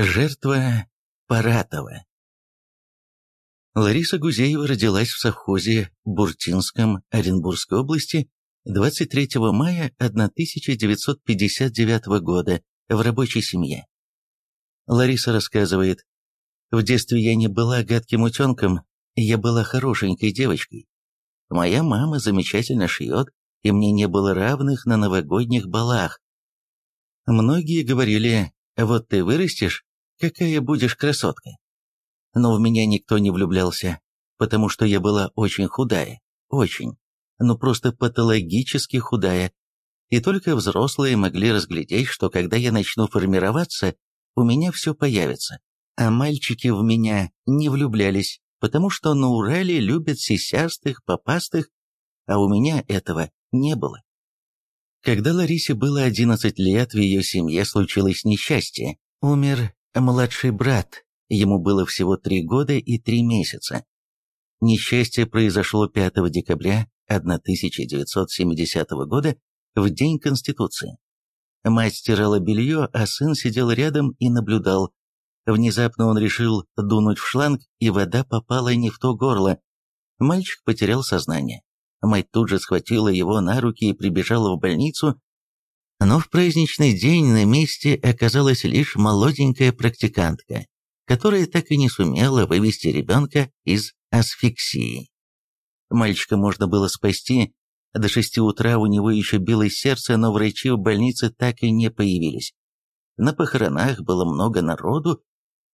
Жертва Паратова Лариса Гузеева родилась в совхозе Буртинском Оренбургской области 23 мая 1959 года в рабочей семье. Лариса рассказывает, «В детстве я не была гадким утенком, я была хорошенькой девочкой. Моя мама замечательно шьет, и мне не было равных на новогодних балах. Многие говорили, вот ты вырастешь, какая будешь красотка. Но в меня никто не влюблялся, потому что я была очень худая, очень, ну просто патологически худая. И только взрослые могли разглядеть, что когда я начну формироваться, у меня все появится. А мальчики в меня не влюблялись, потому что на Урале любят сисястых, попастых, а у меня этого не было. Когда Ларисе было 11 лет, в ее семье случилось несчастье. Умер младший брат, ему было всего 3 года и 3 месяца. Несчастье произошло 5 декабря 1970 года, в День Конституции. Мать стирала белье, а сын сидел рядом и наблюдал, Внезапно он решил дунуть в шланг, и вода попала не в то горло. Мальчик потерял сознание. Мать тут же схватила его на руки и прибежала в больницу, но в праздничный день на месте оказалась лишь молоденькая практикантка, которая так и не сумела вывести ребенка из асфиксии. Мальчика можно было спасти, до шести утра у него еще билось сердце, но врачи в больнице так и не появились. На похоронах было много народу,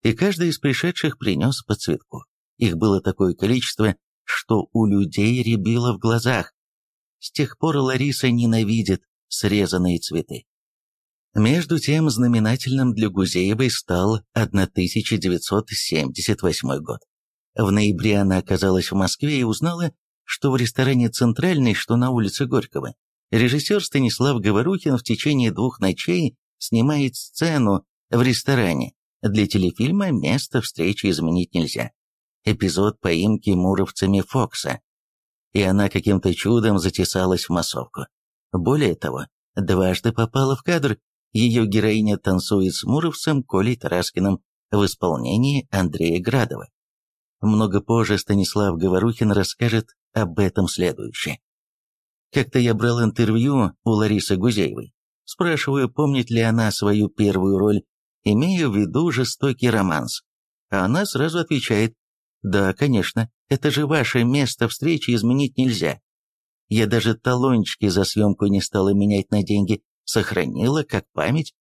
и каждый из пришедших принес по цветку. Их было такое количество, что у людей рябило в глазах. С тех пор Лариса ненавидит срезанные цветы. Между тем, знаменательным для Гузеевой стал 1978 год. В ноябре она оказалась в Москве и узнала, что в ресторане «Центральный», что на улице Горького, режиссер Станислав Говорухин в течение двух ночей снимает сцену в ресторане, для телефильма место встречи изменить нельзя. Эпизод поимки муровцами Фокса. И она каким-то чудом затесалась в массовку. Более того, дважды попала в кадр. Ее героиня танцует с муровцем Колей Тараскиным в исполнении Андрея Градова. Много позже Станислав Говорухин расскажет об этом следующее. Как-то я брал интервью у Ларисы Гузеевой. Спрашиваю, помнит ли она свою первую роль имея в виду жестокий романс. А она сразу отвечает, «Да, конечно, это же ваше место встречи изменить нельзя. Я даже талончики за съемку не стала менять на деньги, сохранила как память.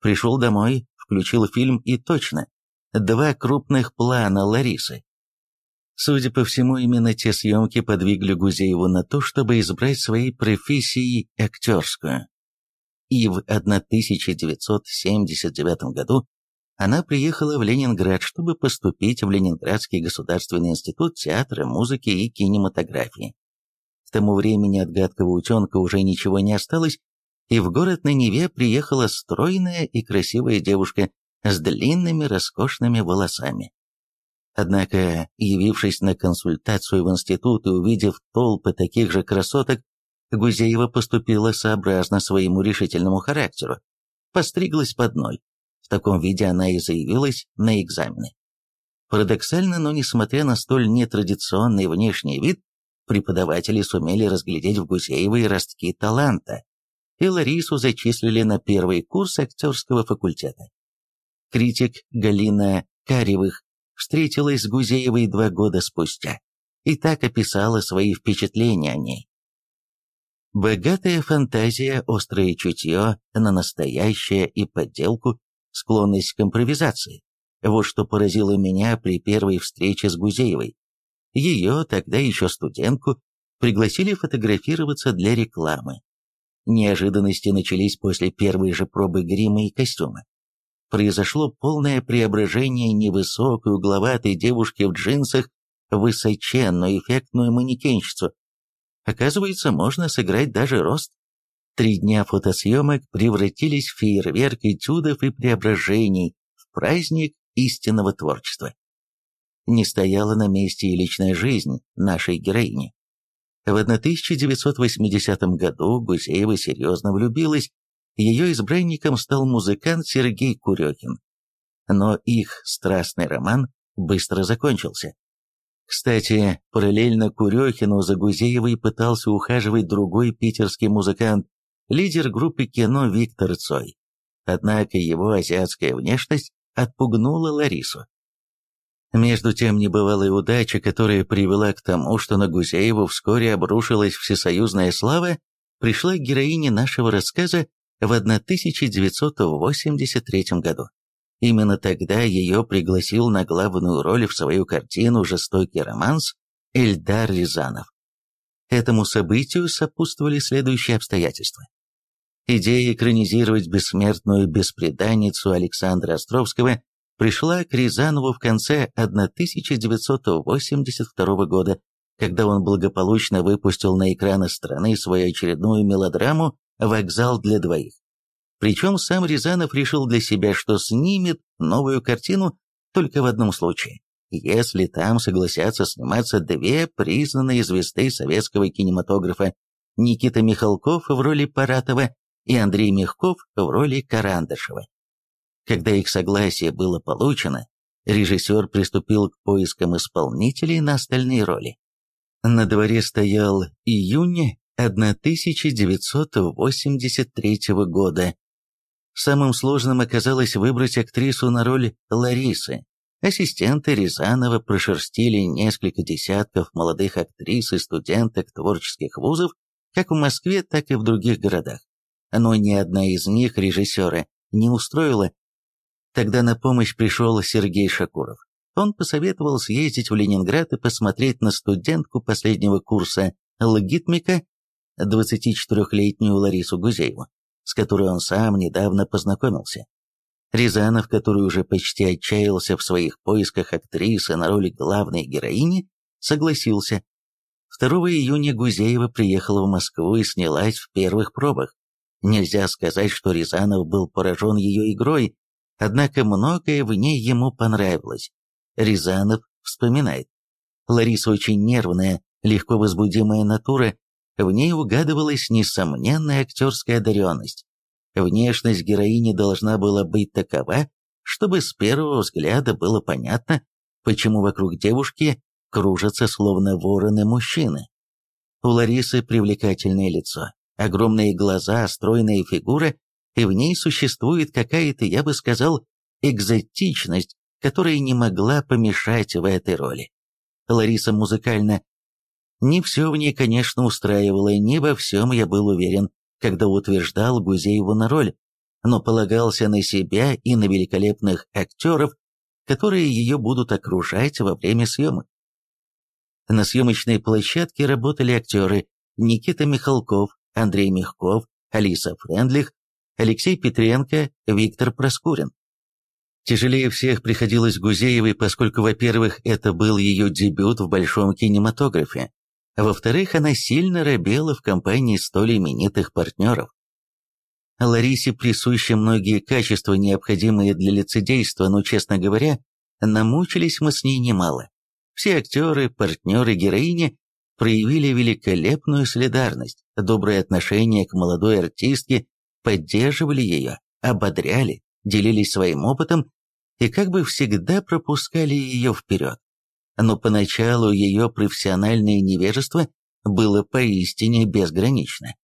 Пришел домой, включил фильм и точно. Два крупных плана Ларисы. Судя по всему, именно те съемки подвигли Гузееву на то, чтобы избрать своей профессией актерскую и в 1979 году она приехала в Ленинград, чтобы поступить в Ленинградский государственный институт театра, музыки и кинематографии. Тому времени от гадкого утенка уже ничего не осталось, и в город на Неве приехала стройная и красивая девушка с длинными роскошными волосами. Однако, явившись на консультацию в институт и увидев толпы таких же красоток, Гузеева поступила сообразно своему решительному характеру, постриглась под ноль. В таком виде она и заявилась на экзамены. Парадоксально, но несмотря на столь нетрадиционный внешний вид, преподаватели сумели разглядеть в Гузеевой ростки таланта, и Ларису зачислили на первый курс актерского факультета. Критик Галина Каревых встретилась с Гузеевой два года спустя и так описала свои впечатления о ней. Богатая фантазия, острое чутье на настоящее и подделку, склонность к импровизации. Вот что поразило меня при первой встрече с Гузеевой. Ее, тогда еще студентку, пригласили фотографироваться для рекламы. Неожиданности начались после первой же пробы грима и костюма. Произошло полное преображение невысокой угловатой девушки в джинсах в высоченную эффектную манекенщицу, Оказывается, можно сыграть даже рост. Три дня фотосъемок превратились в фейерверк этюдов и преображений, в праздник истинного творчества. Не стояла на месте и личная жизнь нашей героини. В 1980 году Гусеева серьезно влюбилась, ее избранником стал музыкант Сергей Курехин. но их страстный роман быстро закончился. Кстати, параллельно Курехину за Гузеевой пытался ухаживать другой питерский музыкант, лидер группы кино Виктор Цой. Однако его азиатская внешность отпугнула Ларису. Между тем небывалая удача, которая привела к тому, что на Гузееву вскоре обрушилась всесоюзная слава, пришла к героине нашего рассказа в 1983 году. Именно тогда ее пригласил на главную роль в свою картину «Жестокий романс» Эльдар Рязанов. Этому событию сопутствовали следующие обстоятельства. Идея экранизировать бессмертную беспреданницу Александра Островского пришла к Рязанову в конце 1982 года, когда он благополучно выпустил на экраны страны свою очередную мелодраму «Вокзал для двоих». Причем сам Рязанов решил для себя, что снимет новую картину только в одном случае, если там согласятся сниматься две признанные звезды советского кинематографа Никита Михалков в роли Паратова и Андрей Мягков в роли Карандышева. Когда их согласие было получено, режиссер приступил к поискам исполнителей на остальные роли. На дворе стоял июнь 1983 года, Самым сложным оказалось выбрать актрису на роль Ларисы. Ассистенты Рязанова прошерстили несколько десятков молодых актрис и студенток творческих вузов, как в Москве, так и в других городах. Но ни одна из них режиссера не устроила. Тогда на помощь пришел Сергей Шакуров. Он посоветовал съездить в Ленинград и посмотреть на студентку последнего курса логитмика, 24-летнюю Ларису Гузееву с которой он сам недавно познакомился. Рязанов, который уже почти отчаялся в своих поисках актрисы на роли главной героини, согласился. 2 июня Гузеева приехала в Москву и снялась в первых пробах. Нельзя сказать, что Рязанов был поражен ее игрой, однако многое в ней ему понравилось. Рязанов вспоминает. Лариса очень нервная, легко возбудимая натура, в ней угадывалась несомненная актерская одаренность. Внешность героини должна была быть такова, чтобы с первого взгляда было понятно, почему вокруг девушки кружатся словно вороны мужчины. У Ларисы привлекательное лицо, огромные глаза, стройная фигура, и в ней существует какая-то, я бы сказал, экзотичность, которая не могла помешать в этой роли. Лариса музыкально не все в ней, конечно, устраивало, не во всем я был уверен, когда утверждал Гузееву на роль, но полагался на себя и на великолепных актеров, которые ее будут окружать во время съемок. На съемочной площадке работали актеры Никита Михалков, Андрей Мягков, Алиса Френдлих, Алексей Петренко, Виктор Проскурин. Тяжелее всех приходилось Гузеевой, поскольку, во-первых, это был ее дебют в большом кинематографе, во-вторых, она сильно робела в компании столь именитых партнеров. Ларисе присущи многие качества, необходимые для лицедейства, но, честно говоря, намучились мы с ней немало. Все актеры, партнеры героини проявили великолепную солидарность, доброе отношение к молодой артистке, поддерживали ее, ободряли, делились своим опытом и как бы всегда пропускали ее вперед но поначалу ее профессиональное невежество было поистине безгранично.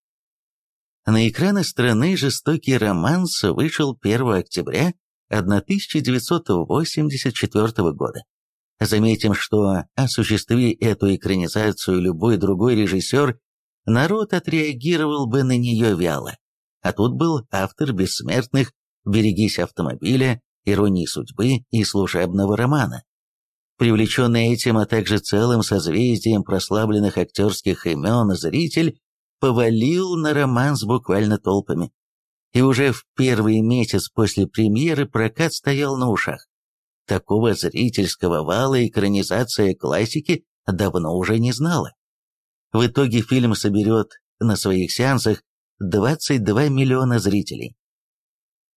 На экраны страны «Жестокий романс» вышел 1 октября 1984 года. Заметим, что осуществи эту экранизацию любой другой режиссер, народ отреагировал бы на нее вяло. А тут был автор «Бессмертных», «Берегись автомобиля», «Иронии судьбы» и «Служебного романа». Привлеченный этим, а также целым созвездием прославленных актерских имен, зритель повалил на романс буквально толпами. И уже в первый месяц после премьеры прокат стоял на ушах. Такого зрительского вала экранизация классики давно уже не знала. В итоге фильм соберет на своих сеансах 22 миллиона зрителей.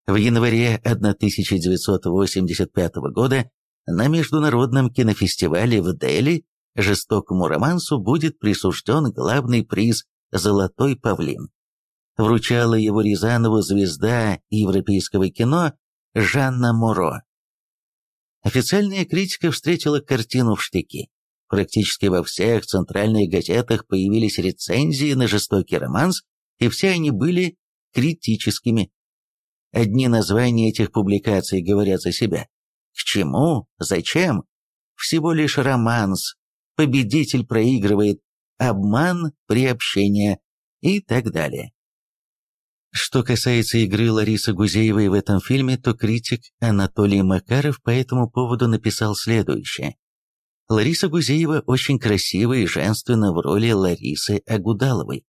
В январе 1985 года на Международном кинофестивале в Дели жестокому романсу будет присужден главный приз «Золотой павлин». Вручала его Рязанову звезда европейского кино Жанна Моро. Официальная критика встретила картину в штыки. Практически во всех центральных газетах появились рецензии на жестокий романс, и все они были критическими. Одни названия этих публикаций говорят за себя. К чему? Зачем? Всего лишь романс. Победитель проигрывает. Обман, приобщение и так далее. Что касается игры Ларисы Гузеевой в этом фильме, то критик Анатолий Макаров по этому поводу написал следующее. Лариса Гузеева очень красива и женственна в роли Ларисы Агудаловой.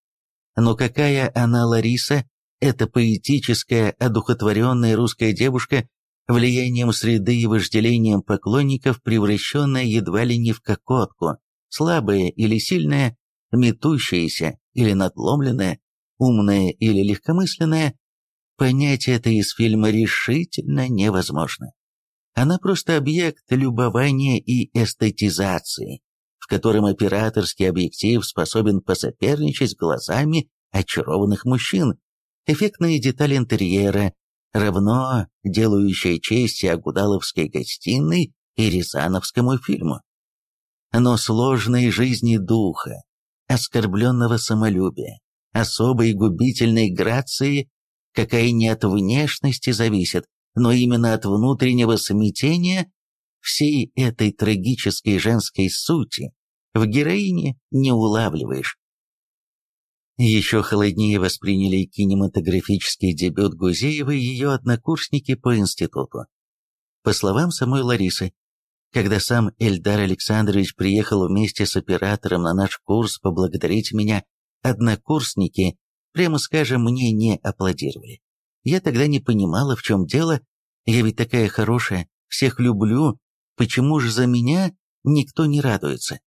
Но какая она Лариса, это поэтическая, одухотворенная русская девушка, влиянием среды и вожделением поклонников, превращенная едва ли не в кокотку, слабая или сильная, метущаяся или надломленная, умное или легкомысленное, понять это из фильма решительно невозможно. Она просто объект любования и эстетизации, в котором операторский объектив способен посоперничать глазами очарованных мужчин, эффектные детали интерьера, равно делающая честь Агудаловской гостиной и Рязановскому фильму. Но сложной жизни духа, оскорбленного самолюбия, особой губительной грации, какая не от внешности зависит, но именно от внутреннего смятения всей этой трагической женской сути в героине не улавливаешь. Еще холоднее восприняли кинематографический дебют Гузеевой ее однокурсники по институту. По словам самой Ларисы, когда сам Эльдар Александрович приехал вместе с оператором на наш курс поблагодарить меня, Однокурсники, прямо скажем, мне не аплодировали. Я тогда не понимала, в чем дело. Я ведь такая хорошая, всех люблю. Почему же за меня никто не радуется?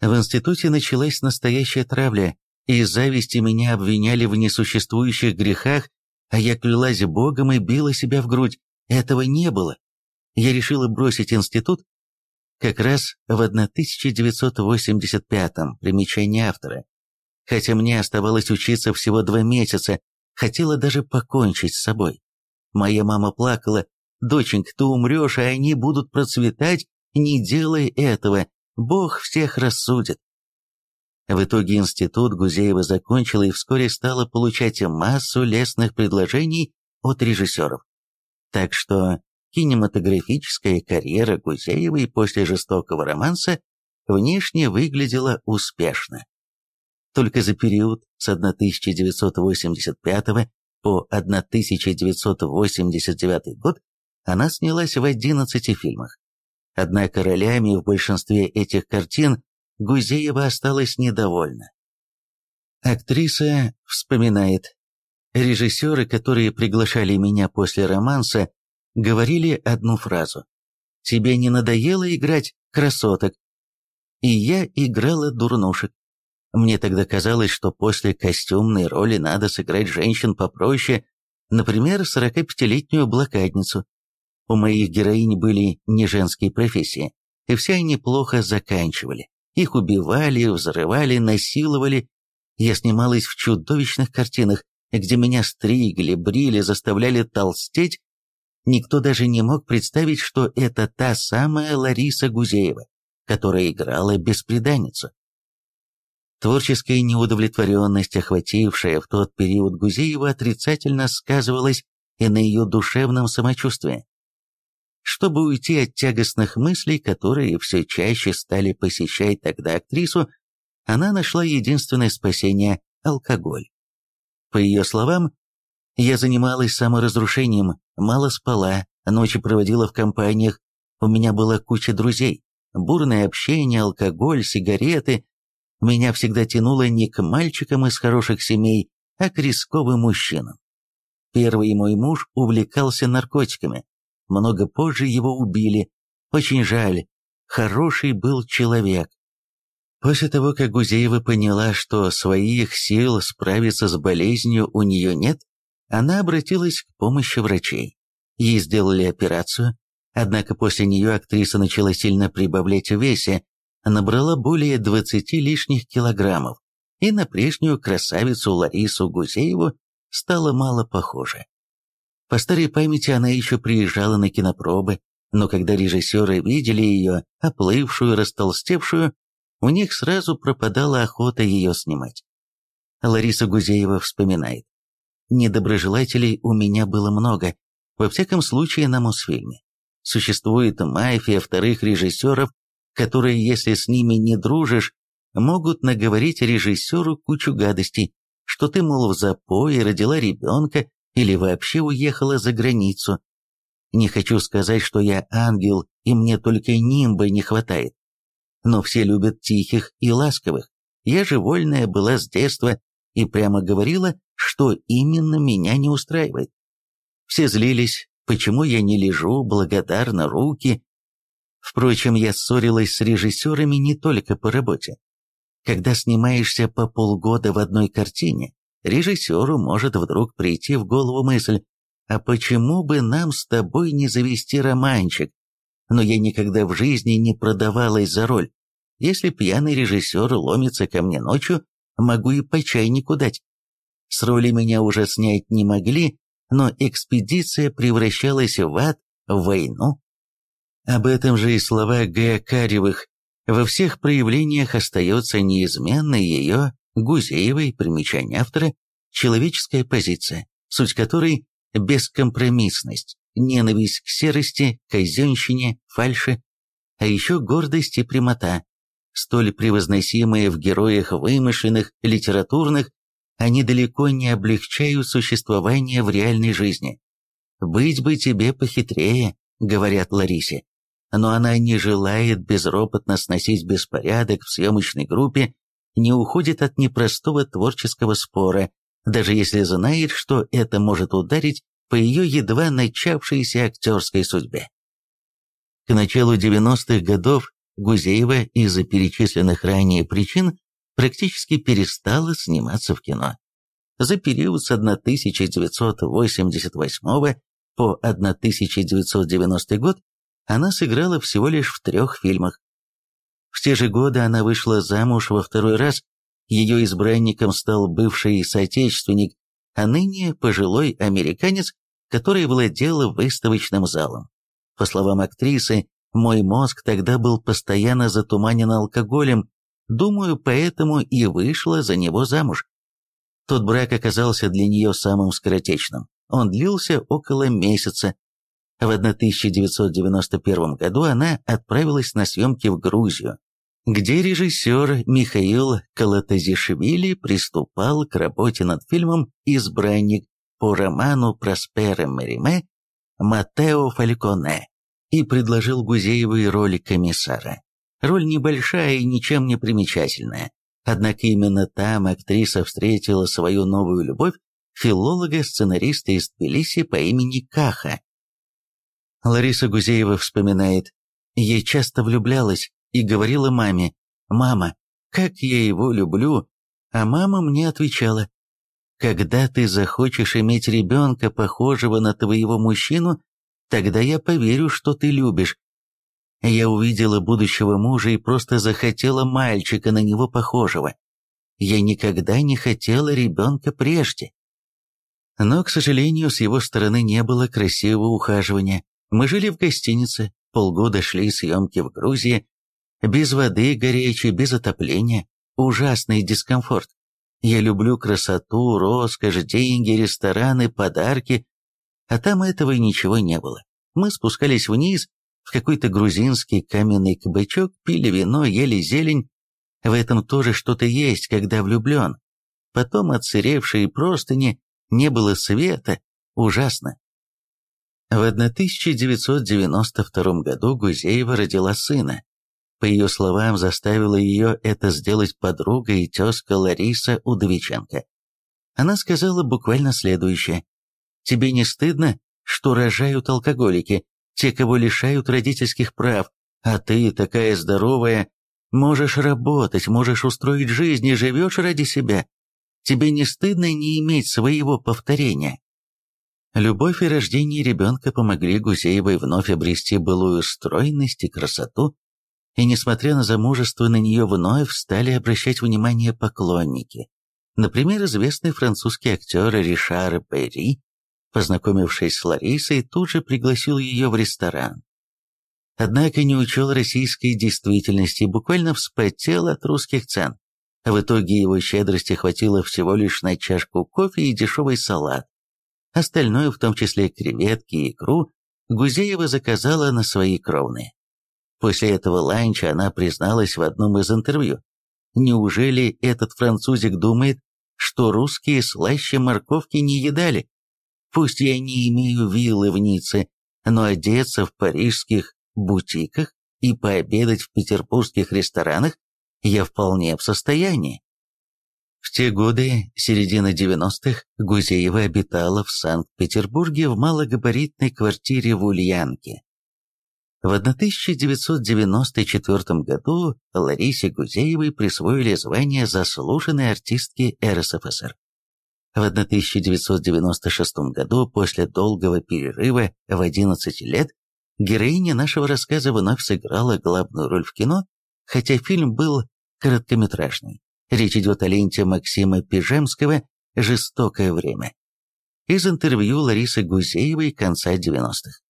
В институте началась настоящая травля. Из зависти меня обвиняли в несуществующих грехах, а я клялась Богом и била себя в грудь. Этого не было. Я решила бросить институт как раз в 1985-м, примечание автора. Хотя мне оставалось учиться всего два месяца, хотела даже покончить с собой. Моя мама плакала, «Доченька, ты умрешь, а они будут процветать, не делай этого, Бог всех рассудит». В итоге институт Гузеева закончила и вскоре стала получать массу лестных предложений от режиссеров. Так что кинематографическая карьера Гузеевой после жестокого романса внешне выглядела успешно. Только за период с 1985 по 1989 год она снялась в 11 фильмах. Однако ролями в большинстве этих картин Гузеева осталась недовольна. Актриса вспоминает, режиссеры, которые приглашали меня после романса, говорили одну фразу «Тебе не надоело играть красоток?» И я играла дурнушек. Мне тогда казалось, что после костюмной роли надо сыграть женщин попроще, например, 45-летнюю блокадницу. У моих героинь были не женские профессии, и все они плохо заканчивали. Их убивали, взрывали, насиловали. Я снималась в чудовищных картинах, где меня стригли, брили, заставляли толстеть. Никто даже не мог представить, что это та самая Лариса Гузеева, которая играла беспреданницу. Творческая неудовлетворенность, охватившая в тот период Гузеева, отрицательно сказывалась и на ее душевном самочувствии. Чтобы уйти от тягостных мыслей, которые все чаще стали посещать тогда актрису, она нашла единственное спасение – алкоголь. По ее словам, «Я занималась саморазрушением, мало спала, ночи проводила в компаниях, у меня была куча друзей, бурное общение, алкоголь, сигареты, меня всегда тянуло не к мальчикам из хороших семей, а к рисковым мужчинам. Первый мой муж увлекался наркотиками. Много позже его убили. Очень жаль. Хороший был человек. После того, как Гузеева поняла, что своих сил справиться с болезнью у нее нет, она обратилась к помощи врачей. Ей сделали операцию, однако после нее актриса начала сильно прибавлять в весе, набрала более 20 лишних килограммов, и на прежнюю красавицу Ларису Гузееву стала мало похожа. По старой памяти она еще приезжала на кинопробы, Но когда режиссеры видели ее, оплывшую, растолстевшую, у них сразу пропадала охота ее снимать. Лариса Гузеева вспоминает. «Недоброжелателей у меня было много, во всяком случае на Мосфильме. Существует мафия вторых режиссеров, которые, если с ними не дружишь, могут наговорить режиссеру кучу гадостей, что ты, мол, в запое родила ребенка или вообще уехала за границу. Не хочу сказать, что я ангел, и мне только нимба не хватает. Но все любят тихих и ласковых. Я же вольная была с детства и прямо говорила, что именно меня не устраивает. Все злились, почему я не лежу благодарна руки. Впрочем, я ссорилась с режиссерами не только по работе. Когда снимаешься по полгода в одной картине, режиссеру может вдруг прийти в голову мысль, а почему бы нам с тобой не завести романчик? Но я никогда в жизни не продавалась за роль. Если пьяный режиссер ломится ко мне ночью, могу и по чайнику дать. С роли меня уже снять не могли, но экспедиция превращалась в ад, в войну. Об этом же и слова Г. Каревых. Во всех проявлениях остается неизменной ее, Гузеевой, примечание автора, человеческая позиция, суть которой – бескомпромиссность, ненависть к серости, казенщине, фальши, а еще гордость и прямота, столь превозносимые в героях вымышленных, литературных, они далеко не облегчают существование в реальной жизни. «Быть бы тебе похитрее», — говорят Ларисе. Но она не желает безропотно сносить беспорядок в съемочной группе, не уходит от непростого творческого спора, даже если знает, что это может ударить по ее едва начавшейся актерской судьбе. К началу 90-х годов Гузеева из-за перечисленных ранее причин практически перестала сниматься в кино. За период с 1988 по 1990 год она сыграла всего лишь в трех фильмах. В те же годы она вышла замуж во второй раз, ее избранником стал бывший соотечественник, а ныне пожилой американец, который владел выставочным залом. По словам актрисы, мой мозг тогда был постоянно затуманен алкоголем, Думаю, поэтому и вышла за него замуж. Тот брак оказался для нее самым скоротечным. Он длился около месяца. В 1991 году она отправилась на съемки в Грузию, где режиссер Михаил Калатазишвили приступал к работе над фильмом «Избранник» по роману Проспера Мериме Матео Фальконе и предложил Гузеевой роль комиссара. Роль небольшая и ничем не примечательная. Однако именно там актриса встретила свою новую любовь, филолога-сценариста из Тбилиси по имени Каха. Лариса Гузеева вспоминает, ей часто влюблялась и говорила маме, «Мама, как я его люблю!» А мама мне отвечала, «Когда ты захочешь иметь ребенка, похожего на твоего мужчину, тогда я поверю, что ты любишь, я увидела будущего мужа и просто захотела мальчика на него похожего. Я никогда не хотела ребенка прежде. Но, к сожалению, с его стороны не было красивого ухаживания. Мы жили в гостинице, полгода шли съемки в Грузии, без воды горячей, без отопления, ужасный дискомфорт. Я люблю красоту, роскошь, деньги, рестораны, подарки, а там этого ничего не было. Мы спускались вниз, в какой-то грузинский каменный кабачок, пили вино, ели зелень. В этом тоже что-то есть, когда влюблен. Потом отсыревшие простыни, не было света, ужасно. В 1992 году Гузеева родила сына. По ее словам, заставила ее это сделать подруга и тезка Лариса Удовиченко. Она сказала буквально следующее. «Тебе не стыдно, что рожают алкоголики? те, кого лишают родительских прав, а ты, такая здоровая, можешь работать, можешь устроить жизнь и живешь ради себя. Тебе не стыдно не иметь своего повторения. Любовь и рождение ребенка помогли Гузеевой вновь обрести былую стройность и красоту, и, несмотря на замужество, на нее вновь стали обращать внимание поклонники. Например, известный французский актер Ришар Перри Познакомившись с Ларисой, тут же пригласил ее в ресторан. Однако не учел российской действительности и буквально вспотел от русских цен. В итоге его щедрости хватило всего лишь на чашку кофе и дешевый салат. Остальное, в том числе креветки и икру, Гузеева заказала на свои кровные. После этого ланча она призналась в одном из интервью. Неужели этот французик думает, что русские слаще морковки не едали? Пусть я не имею виллы в Ницце, но одеться в парижских бутиках и пообедать в петербургских ресторанах я вполне в состоянии. В те годы, середина 90-х, Гузеева обитала в Санкт-Петербурге в малогабаритной квартире в Ульянке. В 1994 году Ларисе Гузеевой присвоили звание заслуженной артистки РСФСР. В 1996 году, после долгого перерыва в 11 лет, героиня нашего рассказа вновь сыграла главную роль в кино, хотя фильм был короткометражный. Речь идет о ленте Максима Пижемского «Жестокое время». Из интервью Ларисы Гузеевой конца 90-х.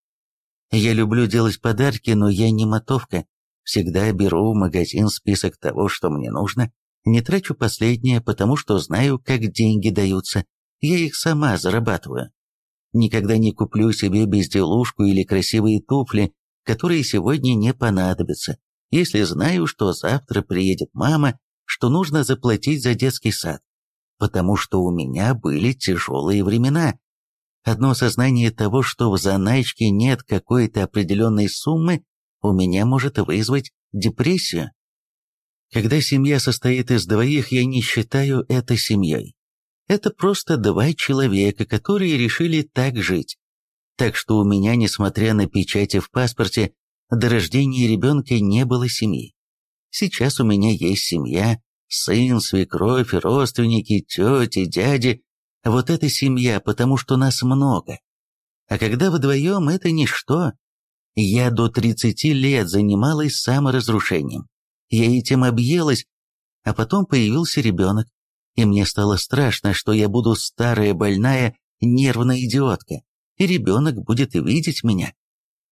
«Я люблю делать подарки, но я не мотовка. Всегда беру в магазин список того, что мне нужно. Не трачу последнее, потому что знаю, как деньги даются. Я их сама зарабатываю. Никогда не куплю себе безделушку или красивые туфли, которые сегодня не понадобятся, если знаю, что завтра приедет мама, что нужно заплатить за детский сад. Потому что у меня были тяжелые времена. Одно сознание того, что в заначке нет какой-то определенной суммы, у меня может вызвать депрессию. Когда семья состоит из двоих, я не считаю это семьей. Это просто два человека, которые решили так жить. Так что у меня, несмотря на печати в паспорте, до рождения ребенка не было семьи. Сейчас у меня есть семья, сын, свекровь, родственники, тети, дяди. Вот это семья, потому что нас много. А когда вдвоем, это ничто. Я до 30 лет занималась саморазрушением. Я этим объелась, а потом появился ребенок, и мне стало страшно, что я буду старая, больная, нервная идиотка, и ребенок будет видеть меня.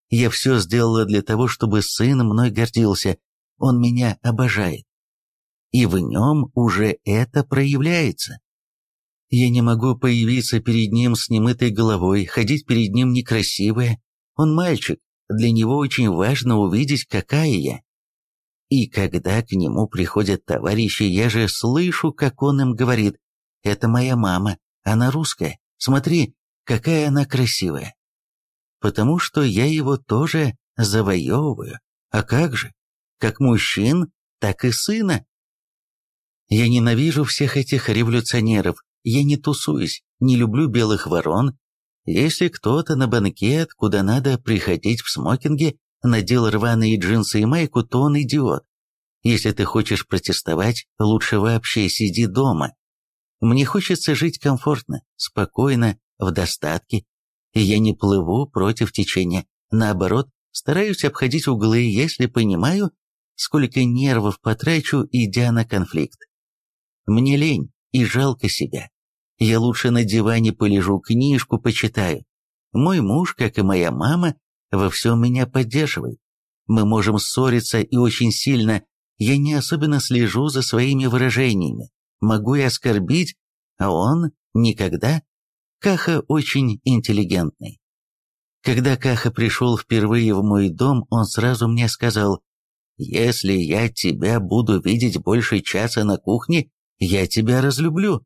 Я все сделала для того, чтобы сын мной гордился. Он меня обожает. И в нем уже это проявляется. Я не могу появиться перед ним с немытой головой, ходить перед ним некрасивая. Он мальчик, для него очень важно увидеть, какая я. И когда к нему приходят товарищи, я же слышу, как он им говорит, «Это моя мама, она русская, смотри, какая она красивая» потому что я его тоже завоевываю. А как же? Как мужчин, так и сына. Я ненавижу всех этих революционеров, я не тусуюсь, не люблю белых ворон. Если кто-то на банкет, куда надо приходить в смокинге, надел рваные джинсы и майку, то он идиот. Если ты хочешь протестовать, лучше вообще сиди дома. Мне хочется жить комфортно, спокойно, в достатке, и я не плыву против течения. Наоборот, стараюсь обходить углы, если понимаю, сколько нервов потрачу, идя на конфликт. Мне лень и жалко себя. Я лучше на диване полежу, книжку почитаю. Мой муж, как и моя мама, во всем меня поддерживает. Мы можем ссориться и очень сильно. Я не особенно слежу за своими выражениями. Могу и оскорбить, а он никогда. Каха очень интеллигентный. Когда Каха пришел впервые в мой дом, он сразу мне сказал, «Если я тебя буду видеть больше часа на кухне, я тебя разлюблю».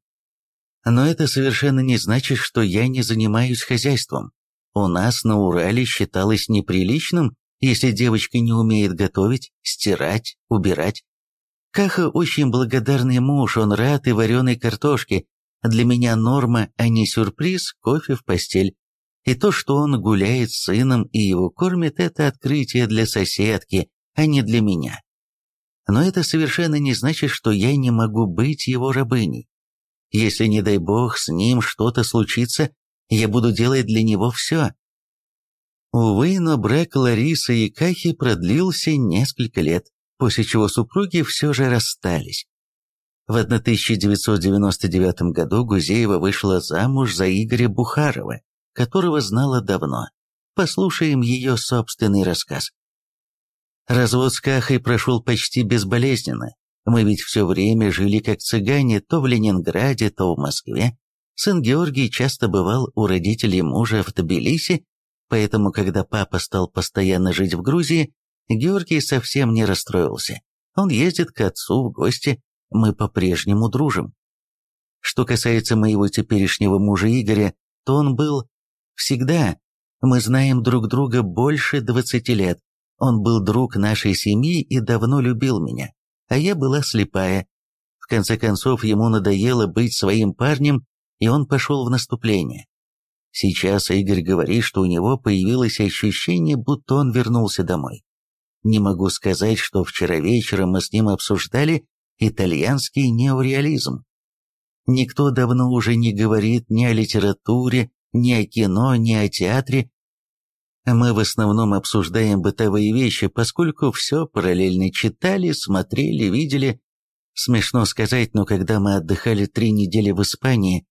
Но это совершенно не значит, что я не занимаюсь хозяйством. У нас на Урале считалось неприличным, если девочка не умеет готовить, стирать, убирать. Каха очень благодарный муж, он рад и вареной картошке, для меня норма, а не сюрприз, кофе в постель. И то, что он гуляет с сыном и его кормит, это открытие для соседки, а не для меня. Но это совершенно не значит, что я не могу быть его рабыней. Если, не дай бог, с ним что-то случится, я буду делать для него все. Увы, но брак Ларисы и Кахи продлился несколько лет, после чего супруги все же расстались. В 1999 году Гузеева вышла замуж за Игоря Бухарова, которого знала давно. Послушаем ее собственный рассказ. Развод с Кахой прошел почти безболезненно. Мы ведь все время жили как цыгане то в Ленинграде, то в Москве. Сын Георгий часто бывал у родителей мужа в Тбилиси, поэтому, когда папа стал постоянно жить в Грузии, Георгий совсем не расстроился. Он ездит к отцу в гости, мы по-прежнему дружим. Что касается моего теперешнего мужа Игоря, то он был всегда. Мы знаем друг друга больше 20 лет. Он был друг нашей семьи и давно любил меня, а я была слепая. В конце концов, ему надоело быть своим парнем, и он пошел в наступление. Сейчас Игорь говорит, что у него появилось ощущение, будто он вернулся домой. Не могу сказать, что вчера вечером мы с ним обсуждали итальянский неореализм. Никто давно уже не говорит ни о литературе, ни о кино, ни о театре. Мы в основном обсуждаем бытовые вещи, поскольку все параллельно читали, смотрели, видели. Смешно сказать, но когда мы отдыхали три недели в Испании,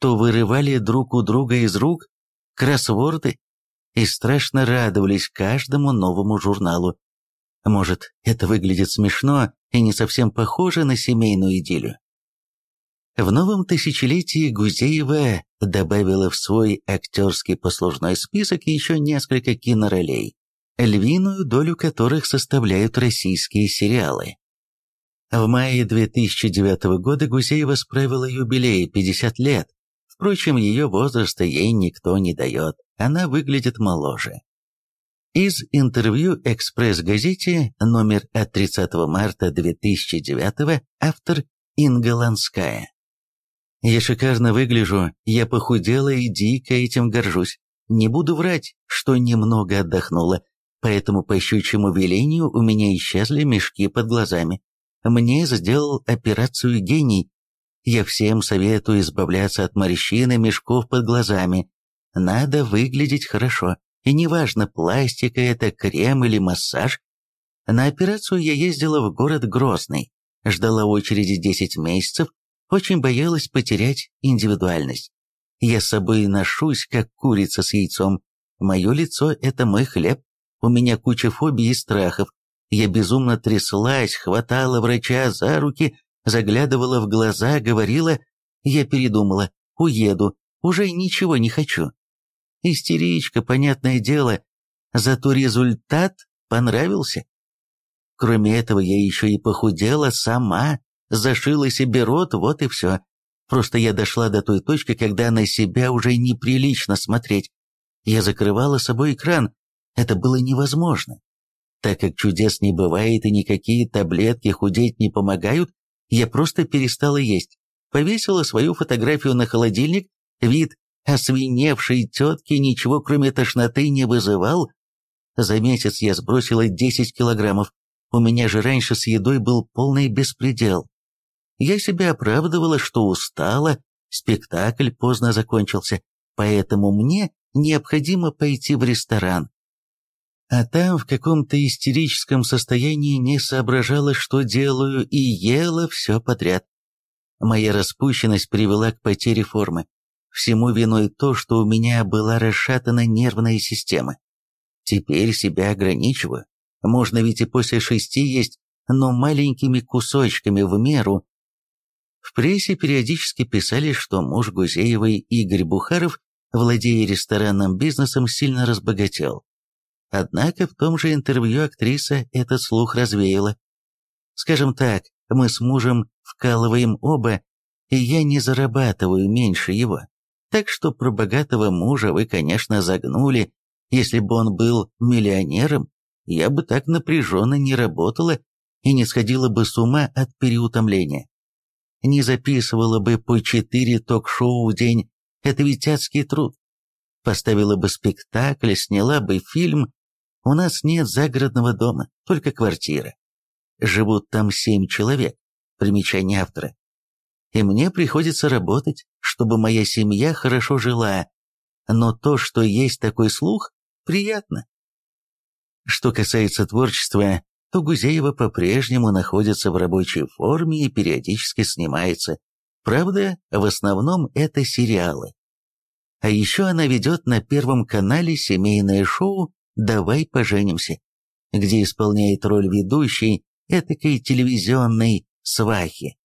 то вырывали друг у друга из рук кроссворды и страшно радовались каждому новому журналу. Может, это выглядит смешно и не совсем похоже на семейную идиллию. В новом тысячелетии Гузеева добавила в свой актерский послужной список еще несколько киноролей, львиную долю которых составляют российские сериалы. В мае 2009 года Гузеева справила юбилей 50 лет. Впрочем, ее возраста ей никто не дает, она выглядит моложе. Из интервью «Экспресс-газете» номер от 30 марта 2009 автор Инга Ланская. Я шикарно выгляжу, я похудела и дико этим горжусь. Не буду врать, что немного отдохнула, поэтому по щучьему велению у меня исчезли мешки под глазами. Мне сделал операцию гений. Я всем советую избавляться от морщин и мешков под глазами. Надо выглядеть хорошо, и неважно, пластика это, крем или массаж. На операцию я ездила в город Грозный, ждала очереди 10 месяцев, очень боялась потерять индивидуальность. Я с собой ношусь, как курица с яйцом. Мое лицо – это мой хлеб. У меня куча фобий и страхов. Я безумно тряслась, хватала врача за руки, заглядывала в глаза, говорила, я передумала, уеду, уже ничего не хочу. Истеричка, понятное дело, зато результат понравился. Кроме этого, я еще и похудела сама, зашила себе рот, вот и все. Просто я дошла до той точки, когда на себя уже неприлично смотреть. Я закрывала собой экран. Это было невозможно. Так как чудес не бывает и никакие таблетки худеть не помогают, я просто перестала есть. Повесила свою фотографию на холодильник, вид освиневшей тетки ничего кроме тошноты не вызывал. За месяц я сбросила 10 килограммов. У меня же раньше с едой был полный беспредел. Я себя оправдывала, что устала, спектакль поздно закончился, поэтому мне необходимо пойти в ресторан. А там в каком-то истерическом состоянии не соображала, что делаю, и ела все подряд. Моя распущенность привела к потере формы. Всему виной то, что у меня была расшатана нервная система. Теперь себя ограничиваю. Можно ведь и после шести есть, но маленькими кусочками в меру, в прессе периодически писали, что муж Гузеевой Игорь Бухаров, владея ресторанным бизнесом, сильно разбогател. Однако в том же интервью актриса этот слух развеяла. Скажем так, мы с мужем вкалываем оба, и я не зарабатываю меньше его. Так что про богатого мужа вы, конечно, загнули. Если бы он был миллионером, я бы так напряженно не работала и не сходила бы с ума от переутомления не записывала бы по четыре ток-шоу в день, это ведь адский труд. Поставила бы спектакль, сняла бы фильм. У нас нет загородного дома, только квартира. Живут там семь человек, примечание автора. И мне приходится работать, чтобы моя семья хорошо жила. Но то, что есть такой слух, приятно. Что касается творчества, то Гузеева по-прежнему находится в рабочей форме и периодически снимается. Правда, в основном это сериалы. А еще она ведет на Первом канале семейное шоу «Давай поженимся». где исполняет роль ведущей этакой телевизионной свахи.